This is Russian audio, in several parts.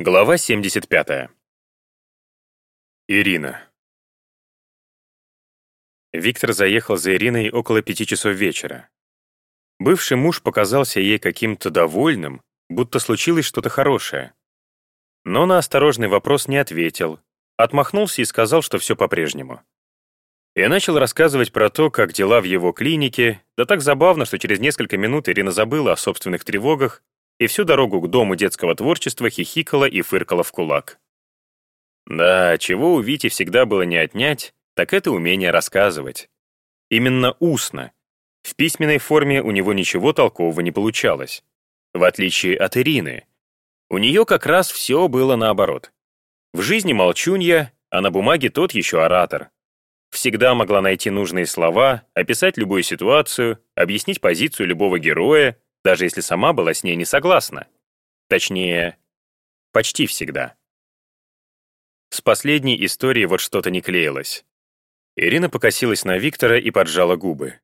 Глава 75. Ирина. Виктор заехал за Ириной около пяти часов вечера. Бывший муж показался ей каким-то довольным, будто случилось что-то хорошее. Но на осторожный вопрос не ответил, отмахнулся и сказал, что все по-прежнему. Я начал рассказывать про то, как дела в его клинике, да так забавно, что через несколько минут Ирина забыла о собственных тревогах и всю дорогу к дому детского творчества хихикала и фыркала в кулак. Да, чего у Вити всегда было не отнять, так это умение рассказывать. Именно устно. В письменной форме у него ничего толкового не получалось. В отличие от Ирины. У нее как раз все было наоборот. В жизни молчунья, а на бумаге тот еще оратор. Всегда могла найти нужные слова, описать любую ситуацию, объяснить позицию любого героя, даже если сама была с ней не согласна. Точнее, почти всегда. С последней историей вот что-то не клеилось. Ирина покосилась на Виктора и поджала губы.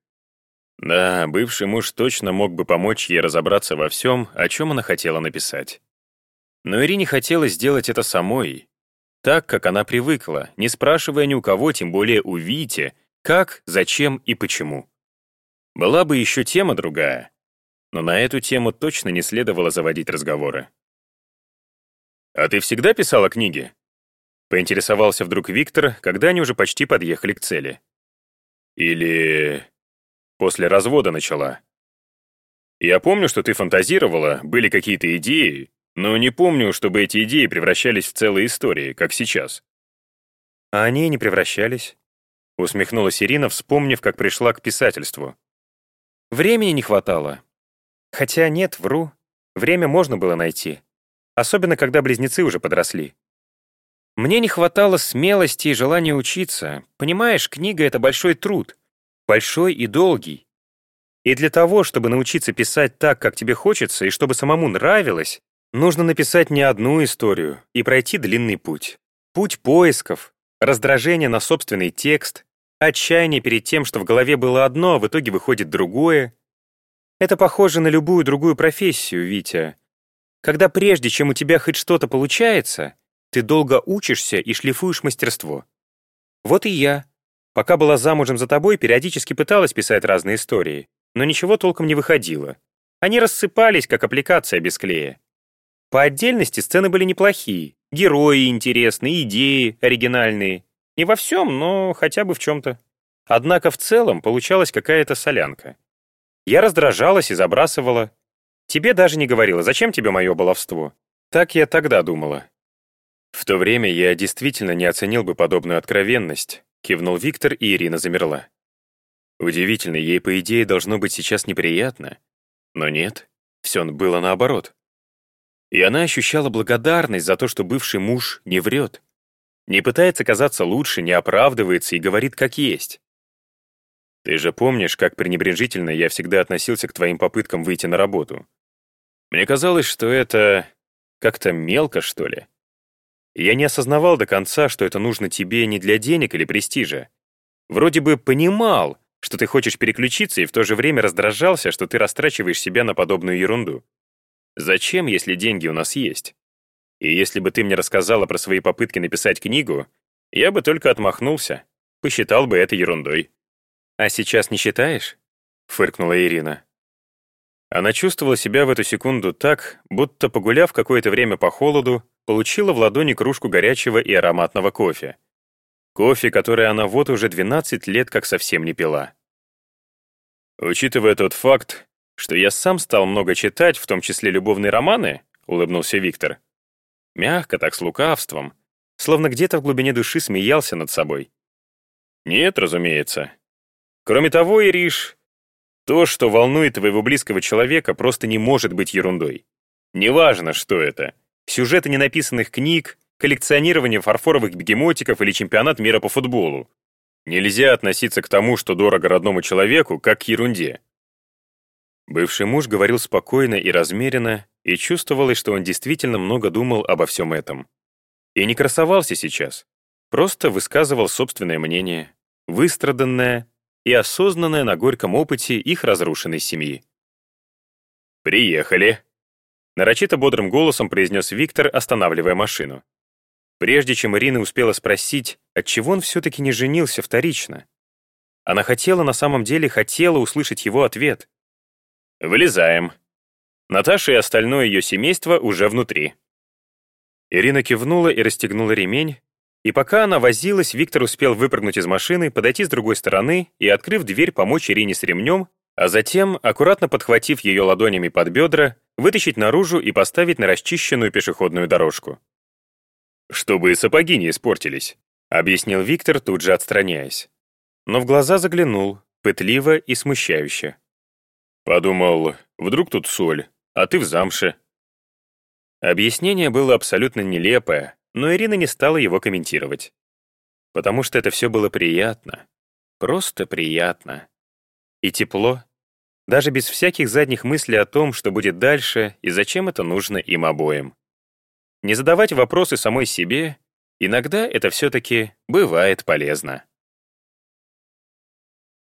Да, бывший муж точно мог бы помочь ей разобраться во всем, о чем она хотела написать. Но Ирине хотелось сделать это самой, так, как она привыкла, не спрашивая ни у кого, тем более у Вити, как, зачем и почему. Была бы еще тема другая, но на эту тему точно не следовало заводить разговоры. «А ты всегда писала книги?» Поинтересовался вдруг Виктор, когда они уже почти подъехали к цели. «Или после развода начала?» «Я помню, что ты фантазировала, были какие-то идеи, но не помню, чтобы эти идеи превращались в целые истории, как сейчас». «А они не превращались», — усмехнулась Ирина, вспомнив, как пришла к писательству. «Времени не хватало. Хотя нет, вру. Время можно было найти. Особенно, когда близнецы уже подросли. Мне не хватало смелости и желания учиться. Понимаешь, книга — это большой труд. Большой и долгий. И для того, чтобы научиться писать так, как тебе хочется, и чтобы самому нравилось, нужно написать не одну историю и пройти длинный путь. Путь поисков, раздражение на собственный текст, отчаяние перед тем, что в голове было одно, а в итоге выходит другое, это похоже на любую другую профессию, Витя. Когда прежде, чем у тебя хоть что-то получается, ты долго учишься и шлифуешь мастерство. Вот и я. Пока была замужем за тобой, периодически пыталась писать разные истории, но ничего толком не выходило. Они рассыпались, как аппликация без клея. По отдельности сцены были неплохие, герои интересные, идеи оригинальные. Не во всем, но хотя бы в чем-то. Однако в целом получалась какая-то солянка. Я раздражалась и забрасывала. Тебе даже не говорила, зачем тебе мое баловство? Так я тогда думала. В то время я действительно не оценил бы подобную откровенность, кивнул Виктор, и Ирина замерла. Удивительно, ей, по идее, должно быть сейчас неприятно. Но нет, все было наоборот. И она ощущала благодарность за то, что бывший муж не врет. Не пытается казаться лучше, не оправдывается и говорит как есть. Ты же помнишь, как пренебрежительно я всегда относился к твоим попыткам выйти на работу? Мне казалось, что это как-то мелко, что ли. Я не осознавал до конца, что это нужно тебе не для денег или престижа. Вроде бы понимал, что ты хочешь переключиться, и в то же время раздражался, что ты растрачиваешь себя на подобную ерунду. Зачем, если деньги у нас есть? И если бы ты мне рассказала про свои попытки написать книгу, я бы только отмахнулся, посчитал бы это ерундой. «А сейчас не считаешь?» — фыркнула Ирина. Она чувствовала себя в эту секунду так, будто, погуляв какое-то время по холоду, получила в ладони кружку горячего и ароматного кофе. Кофе, который она вот уже 12 лет как совсем не пила. «Учитывая тот факт, что я сам стал много читать, в том числе любовные романы», — улыбнулся Виктор. Мягко, так с лукавством, словно где-то в глубине души смеялся над собой. «Нет, разумеется, Кроме того, Ириш, то, что волнует твоего близкого человека, просто не может быть ерундой. Неважно, что это. Сюжеты ненаписанных книг, коллекционирование фарфоровых бегемотиков или чемпионат мира по футболу. Нельзя относиться к тому, что дорого родному человеку, как к ерунде. Бывший муж говорил спокойно и размеренно, и чувствовалось, что он действительно много думал обо всем этом. И не красовался сейчас, просто высказывал собственное мнение, выстраданное, и осознанное на горьком опыте их разрушенной семьи. «Приехали», Нарочито бодрым голосом произнес Виктор, останавливая машину. Прежде чем Ирина успела спросить, отчего он все-таки не женился вторично. Она хотела, на самом деле, хотела услышать его ответ. «Вылезаем. Наташа и остальное ее семейство уже внутри». Ирина кивнула и расстегнула ремень, и пока она возилась, Виктор успел выпрыгнуть из машины, подойти с другой стороны и, открыв дверь, помочь Ирине с ремнем, а затем, аккуратно подхватив ее ладонями под бедра, вытащить наружу и поставить на расчищенную пешеходную дорожку. «Чтобы сапоги не испортились», — объяснил Виктор, тут же отстраняясь. Но в глаза заглянул, пытливо и смущающе. Подумал, вдруг тут соль, а ты в замше. Объяснение было абсолютно нелепое, но Ирина не стала его комментировать. Потому что это все было приятно. Просто приятно. И тепло. Даже без всяких задних мыслей о том, что будет дальше и зачем это нужно им обоим. Не задавать вопросы самой себе, иногда это все-таки бывает полезно.